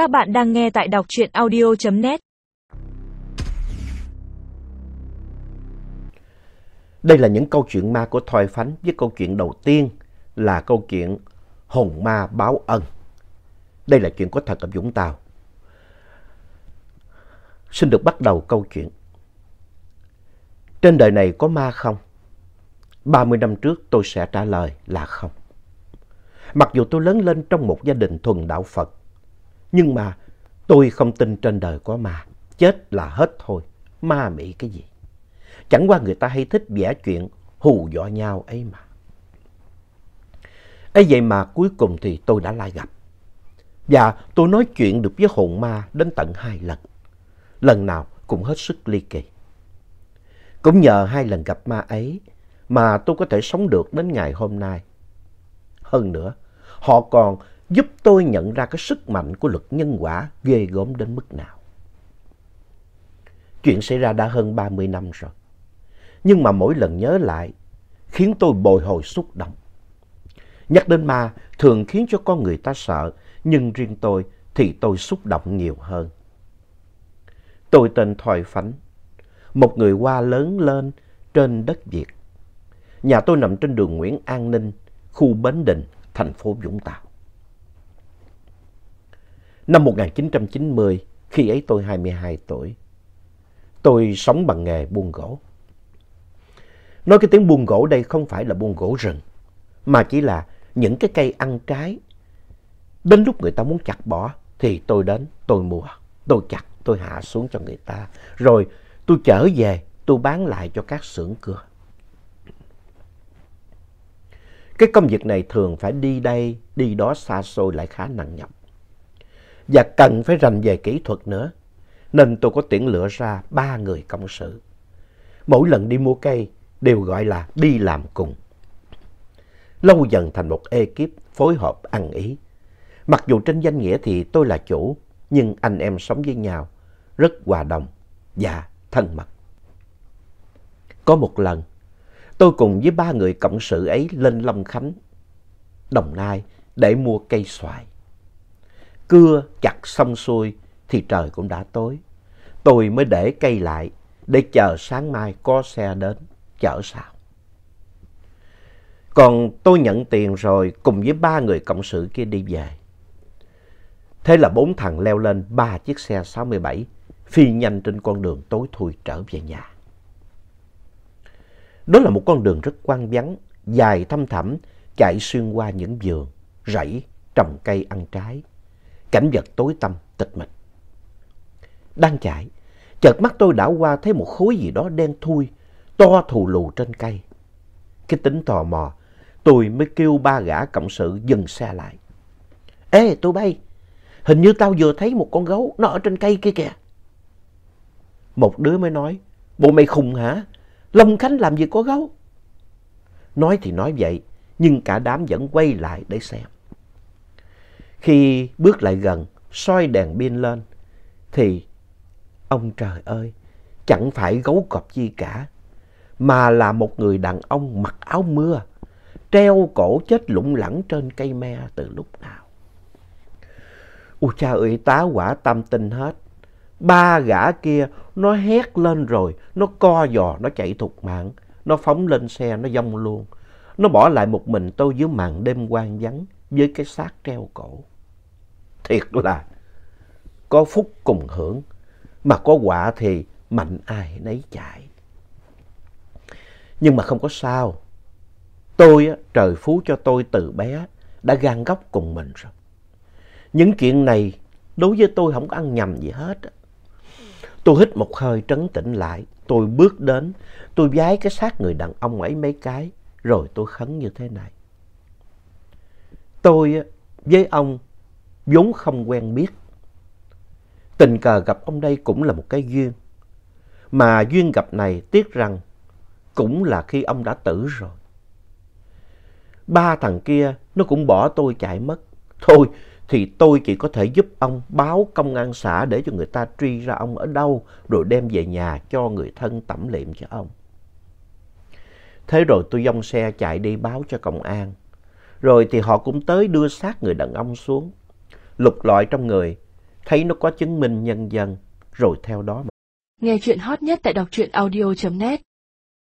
Các bạn đang nghe tại đọc truyện audio.net Đây là những câu chuyện ma của Thoại Phánh với câu chuyện đầu tiên là câu chuyện Hồn Ma Báo Ân. Đây là chuyện có thật ở Vũng Tàu. Xin được bắt đầu câu chuyện. Trên đời này có ma không? 30 năm trước tôi sẽ trả lời là không. Mặc dù tôi lớn lên trong một gia đình thuần đạo Phật, nhưng mà tôi không tin trên đời có ma. Chết là hết thôi. Ma mị cái gì? Chẳng qua người ta hay thích vẽ chuyện hù dọa nhau ấy mà. ấy vậy mà cuối cùng thì tôi đã lại gặp. Và tôi nói chuyện được với hồn ma đến tận hai lần. Lần nào cũng hết sức ly kỳ. Cũng nhờ hai lần gặp ma ấy mà tôi có thể sống được đến ngày hôm nay. Hơn nữa, họ còn giúp tôi nhận ra cái sức mạnh của luật nhân quả ghê gớm đến mức nào. Chuyện xảy ra đã hơn 30 năm rồi. Nhưng mà mỗi lần nhớ lại khiến tôi bồi hồi xúc động. Nhắc đến ma thường khiến cho con người ta sợ, nhưng riêng tôi thì tôi xúc động nhiều hơn. Tôi tên Thoại Phánh, một người qua lớn lên trên đất Việt. Nhà tôi nằm trên đường Nguyễn An Ninh, khu Bến Đình, thành phố Vũng Tàu. Năm 1990, khi ấy tôi 22 tuổi, tôi sống bằng nghề buôn gỗ. Nói cái tiếng buôn gỗ đây không phải là buôn gỗ rừng, mà chỉ là những cái cây ăn trái. Đến lúc người ta muốn chặt bỏ thì tôi đến, tôi mua, tôi chặt, tôi hạ xuống cho người ta. Rồi tôi trở về, tôi bán lại cho các xưởng cưa. Cái công việc này thường phải đi đây, đi đó xa xôi lại khá nặng nhọc. Và cần phải rành về kỹ thuật nữa. Nên tôi có tuyển lựa ra ba người công sự. Mỗi lần đi mua cây đều gọi là đi làm cùng. Lâu dần thành một ekip phối hợp ăn ý. Mặc dù trên danh nghĩa thì tôi là chủ, nhưng anh em sống với nhau rất hòa đồng và thân mật. Có một lần, tôi cùng với ba người cộng sự ấy lên Long Khánh, Đồng Nai để mua cây xoài. Cưa chặt xong xuôi thì trời cũng đã tối. Tôi mới để cây lại để chờ sáng mai có xe đến chở sao. Còn tôi nhận tiền rồi cùng với ba người cộng sự kia đi về. Thế là bốn thằng leo lên ba chiếc xe 67 phi nhanh trên con đường tối thui trở về nhà. Đó là một con đường rất quang vắng, dài thăm thẳm, chạy xuyên qua những vườn, rẫy, trồng cây ăn trái. Cảnh vật tối tăm, tịch mịch. Đang chạy, chợt mắt tôi đảo qua thấy một khối gì đó đen thui, to thù lù trên cây. Cái tính tò mò, tôi mới kêu ba gã cộng sự dừng xe lại. Ê, tôi bay, hình như tao vừa thấy một con gấu, nó ở trên cây kia kìa. Một đứa mới nói, bộ mày khùng hả? Long Khánh làm gì có gấu? Nói thì nói vậy, nhưng cả đám vẫn quay lại để xem. Khi bước lại gần, soi đèn pin lên, thì ông trời ơi, chẳng phải gấu cọp gì cả, mà là một người đàn ông mặc áo mưa, treo cổ chết lủng lẳng trên cây me từ lúc nào. Ôi cha ơi, tá quả tâm tinh hết. Ba gã kia nó hét lên rồi, nó co giò, nó chạy thục mạng, nó phóng lên xe, nó dông luôn. Nó bỏ lại một mình tôi dưới màn đêm quang vắng với cái xác treo cổ. Thiệt là có phúc cùng hưởng, mà có quả thì mạnh ai nấy chạy. Nhưng mà không có sao. Tôi, trời phú cho tôi từ bé, đã gan góc cùng mình rồi. Những chuyện này đối với tôi không có ăn nhầm gì hết. Tôi hít một hơi trấn tĩnh lại, tôi bước đến, tôi vái cái xác người đàn ông ấy mấy cái, rồi tôi khấn như thế này. Tôi với ông vốn không quen biết. Tình cờ gặp ông đây cũng là một cái duyên. Mà duyên gặp này tiếc rằng cũng là khi ông đã tử rồi. Ba thằng kia nó cũng bỏ tôi chạy mất. Thôi thì tôi chỉ có thể giúp ông báo công an xã để cho người ta truy ra ông ở đâu, rồi đem về nhà cho người thân tẩm liệm cho ông. Thế rồi tôi dông xe chạy đi báo cho công an. Rồi thì họ cũng tới đưa xác người đàn ông xuống. Lục lọi trong người thấy nó có chứng minh nhân dân, rồi theo đó mà. Nghe chuyện hot nhất tại đọc truyện audio.net